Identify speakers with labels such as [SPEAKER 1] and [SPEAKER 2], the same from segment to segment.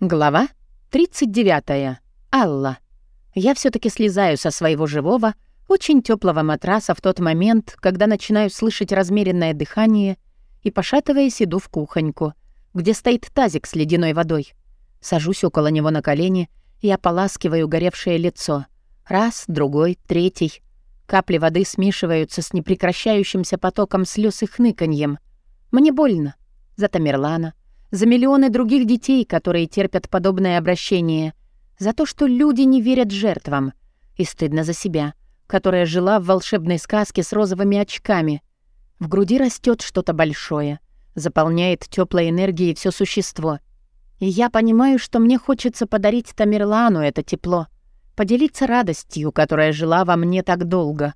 [SPEAKER 1] Глава 39. Алла. Я все таки слезаю со своего живого, очень теплого матраса в тот момент, когда начинаю слышать размеренное дыхание и, пошатываясь, иду в кухоньку, где стоит тазик с ледяной водой. Сажусь около него на колени и ополаскиваю горевшее лицо. Раз, другой, третий. Капли воды смешиваются с непрекращающимся потоком слез и хныканьем. Мне больно. За Тамерлана, за миллионы других детей, которые терпят подобное обращение, за то, что люди не верят жертвам, и стыдно за себя, которая жила в волшебной сказке с розовыми очками. В груди растет что-то большое, заполняет теплой энергией все существо. И я понимаю, что мне хочется подарить Тамерлану это тепло, поделиться радостью, которая жила во мне так долго.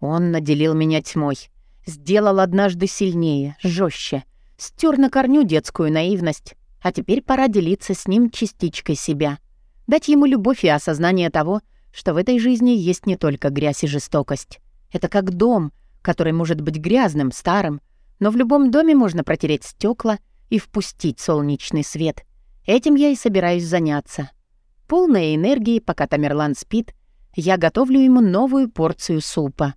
[SPEAKER 1] Он наделил меня тьмой, сделал однажды сильнее, жестче, Стер на корню детскую наивность, а теперь пора делиться с ним частичкой себя. Дать ему любовь и осознание того, что в этой жизни есть не только грязь и жестокость. Это как дом, который может быть грязным, старым, но в любом доме можно протереть стекла и впустить солнечный свет. Этим я и собираюсь заняться. Полная энергии, пока Тамерлан спит, я готовлю ему новую порцию супа.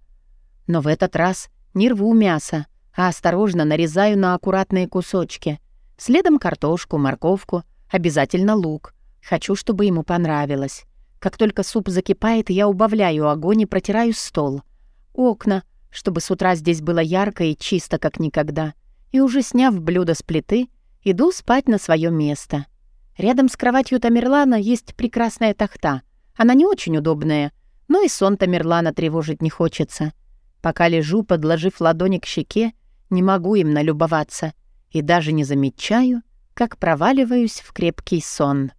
[SPEAKER 1] Но в этот раз не рву мясо, а осторожно нарезаю на аккуратные кусочки. Следом картошку, морковку, обязательно лук. Хочу, чтобы ему понравилось. Как только суп закипает, я убавляю огонь и протираю стол. Окна, чтобы с утра здесь было ярко и чисто, как никогда. И уже сняв блюдо с плиты, иду спать на свое место. Рядом с кроватью Тамерлана есть прекрасная тахта. Она не очень удобная, но и сон Тамерлана тревожить не хочется. Пока лежу, подложив ладони к щеке, не могу им налюбоваться и даже не замечаю, как проваливаюсь в крепкий сон.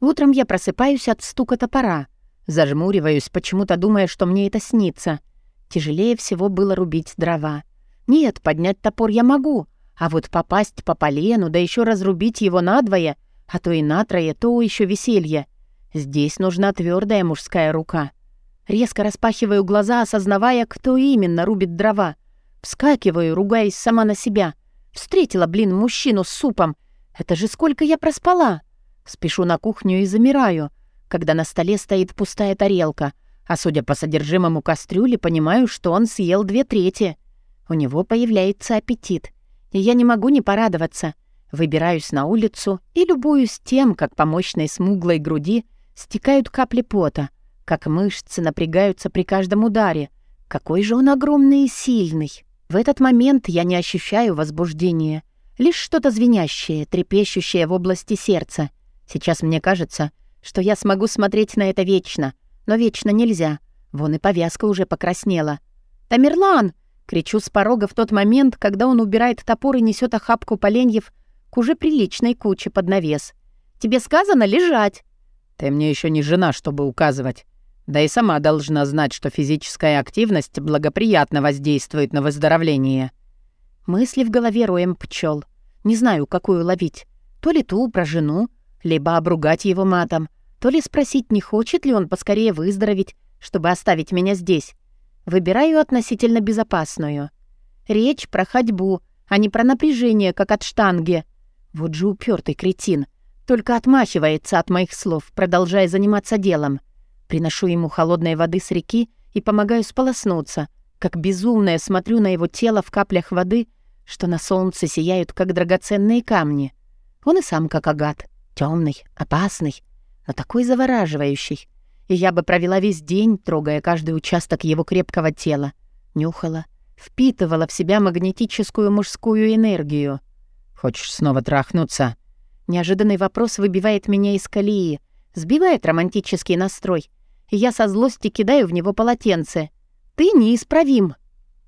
[SPEAKER 1] Утром я просыпаюсь от стука топора, зажмуриваюсь, почему-то думая, что мне это снится. Тяжелее всего было рубить дрова. Нет, поднять топор я могу, а вот попасть по полену, да еще разрубить его надвое, а то и натрое, то еще веселье. Здесь нужна твердая мужская рука. Резко распахиваю глаза, осознавая, кто именно рубит дрова — Вскакиваю, ругаясь сама на себя. Встретила, блин, мужчину с супом. Это же сколько я проспала. Спешу на кухню и замираю, когда на столе стоит пустая тарелка, а судя по содержимому кастрюли, понимаю, что он съел две трети. У него появляется аппетит, и я не могу не порадоваться. Выбираюсь на улицу и любуюсь тем, как по мощной смуглой груди стекают капли пота, как мышцы напрягаются при каждом ударе. Какой же он огромный и сильный. В этот момент я не ощущаю возбуждения, лишь что-то звенящее, трепещущее в области сердца. Сейчас мне кажется, что я смогу смотреть на это вечно, но вечно нельзя. Вон и повязка уже покраснела. «Тамерлан!» — кричу с порога в тот момент, когда он убирает топор и несет охапку поленьев к уже приличной куче под навес. «Тебе сказано лежать!»
[SPEAKER 2] «Ты мне еще не жена, чтобы указывать. Да и сама должна знать, что физическая активность благоприятно воздействует на выздоровление.
[SPEAKER 1] Мысли в голове роем пчел. Не знаю, какую ловить. То ли ту про жену, либо обругать его матом, то ли спросить, не хочет ли он поскорее выздороветь, чтобы оставить меня здесь. Выбираю относительно безопасную. Речь про ходьбу, а не про напряжение, как от штанги. Вот же упертый кретин. Только отмахивается от моих слов, продолжая заниматься делом. Приношу ему холодной воды с реки и помогаю сполоснуться. Как безумная смотрю на его тело в каплях воды, что на солнце сияют, как драгоценные камни. Он и сам как агат. темный, опасный, но такой завораживающий. И я бы провела весь день, трогая каждый участок его крепкого тела. Нюхала, впитывала в себя магнетическую мужскую энергию.
[SPEAKER 2] «Хочешь снова трахнуться?»
[SPEAKER 1] Неожиданный вопрос выбивает меня из колеи, сбивает романтический настрой я со злости кидаю в него полотенце. «Ты неисправим».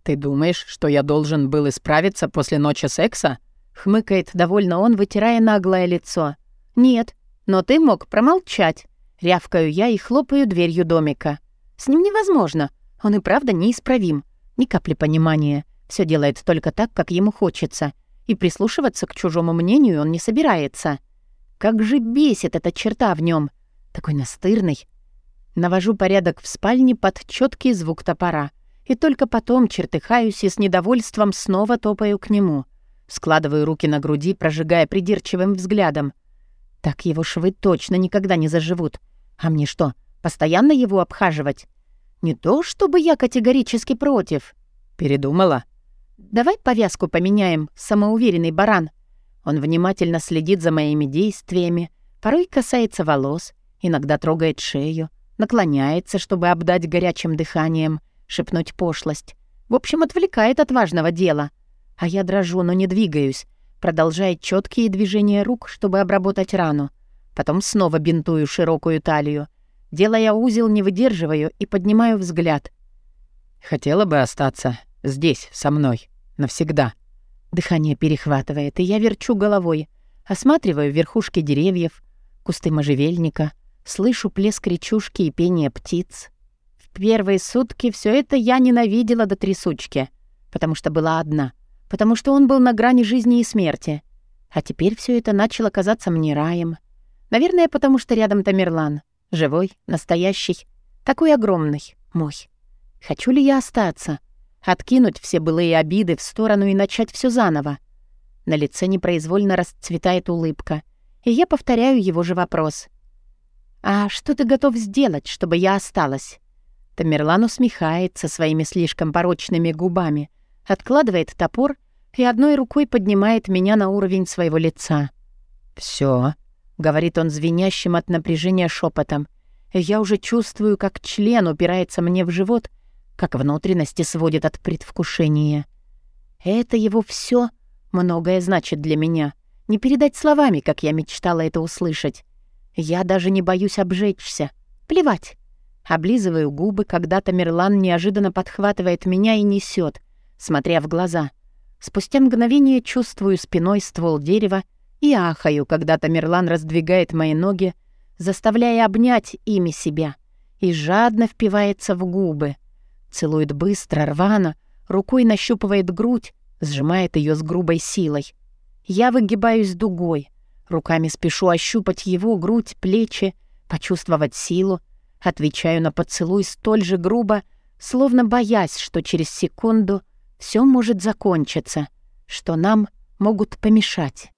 [SPEAKER 2] «Ты думаешь, что я должен был исправиться после ночи секса?»
[SPEAKER 1] Хмыкает довольно он, вытирая наглое лицо. «Нет, но ты мог промолчать». Рявкаю я и хлопаю дверью домика. «С ним невозможно. Он и правда неисправим. Ни капли понимания. Все делает только так, как ему хочется. И прислушиваться к чужому мнению он не собирается. Как же бесит эта черта в нем. Такой настырный, Навожу порядок в спальне под четкий звук топора. И только потом чертыхаюсь и с недовольством снова топаю к нему. Складываю руки на груди, прожигая придирчивым взглядом. Так его швы точно никогда не заживут. А мне что, постоянно его обхаживать? Не то, чтобы я категорически против.
[SPEAKER 2] Передумала?
[SPEAKER 1] Давай повязку поменяем, самоуверенный баран. Он внимательно следит за моими действиями, порой касается волос, иногда трогает шею, наклоняется, чтобы обдать горячим дыханием, шепнуть пошлость. В общем, отвлекает от важного дела. А я дрожу, но не двигаюсь, продолжая четкие движения рук, чтобы обработать рану. Потом снова бинтую широкую талию. Делая узел, не выдерживаю и поднимаю взгляд.
[SPEAKER 2] «Хотела бы остаться здесь, со мной, навсегда».
[SPEAKER 1] Дыхание перехватывает, и я верчу головой. Осматриваю верхушки деревьев, кусты можжевельника, слышу плеск речушки и пение птиц. В первые сутки все это я ненавидела до трясучки, потому что была одна, потому что он был на грани жизни и смерти. А теперь все это начало казаться мне раем. Наверное, потому что рядом Тамерлан. Живой, настоящий, такой огромный, мой. Хочу ли я остаться? Откинуть все былые обиды в сторону и начать все заново. На лице непроизвольно расцветает улыбка, и я повторяю его же вопрос. «А что ты готов сделать, чтобы я осталась?» Тамерлан усмехается своими слишком порочными губами, откладывает топор и одной рукой поднимает меня на уровень своего лица.
[SPEAKER 2] «Всё», — говорит он звенящим от напряжения шепотом.
[SPEAKER 1] Я уже чувствую, как член упирается мне в живот — как внутренности сводит от предвкушения. Это его все многое значит для меня. Не передать словами, как я мечтала это услышать. Я даже не боюсь обжечься. Плевать. Облизываю губы, когда Тамерлан неожиданно подхватывает меня и несет, смотря в глаза. Спустя мгновение чувствую спиной ствол дерева и ахаю, когда Тамерлан раздвигает мои ноги, заставляя обнять ими себя, и жадно впивается в губы. Целует быстро, рвано, рукой нащупывает грудь, сжимает ее с грубой силой. Я выгибаюсь дугой, руками спешу ощупать его грудь, плечи, почувствовать силу, отвечаю на поцелуй столь же грубо, словно боясь, что через секунду все может закончиться, что нам могут помешать.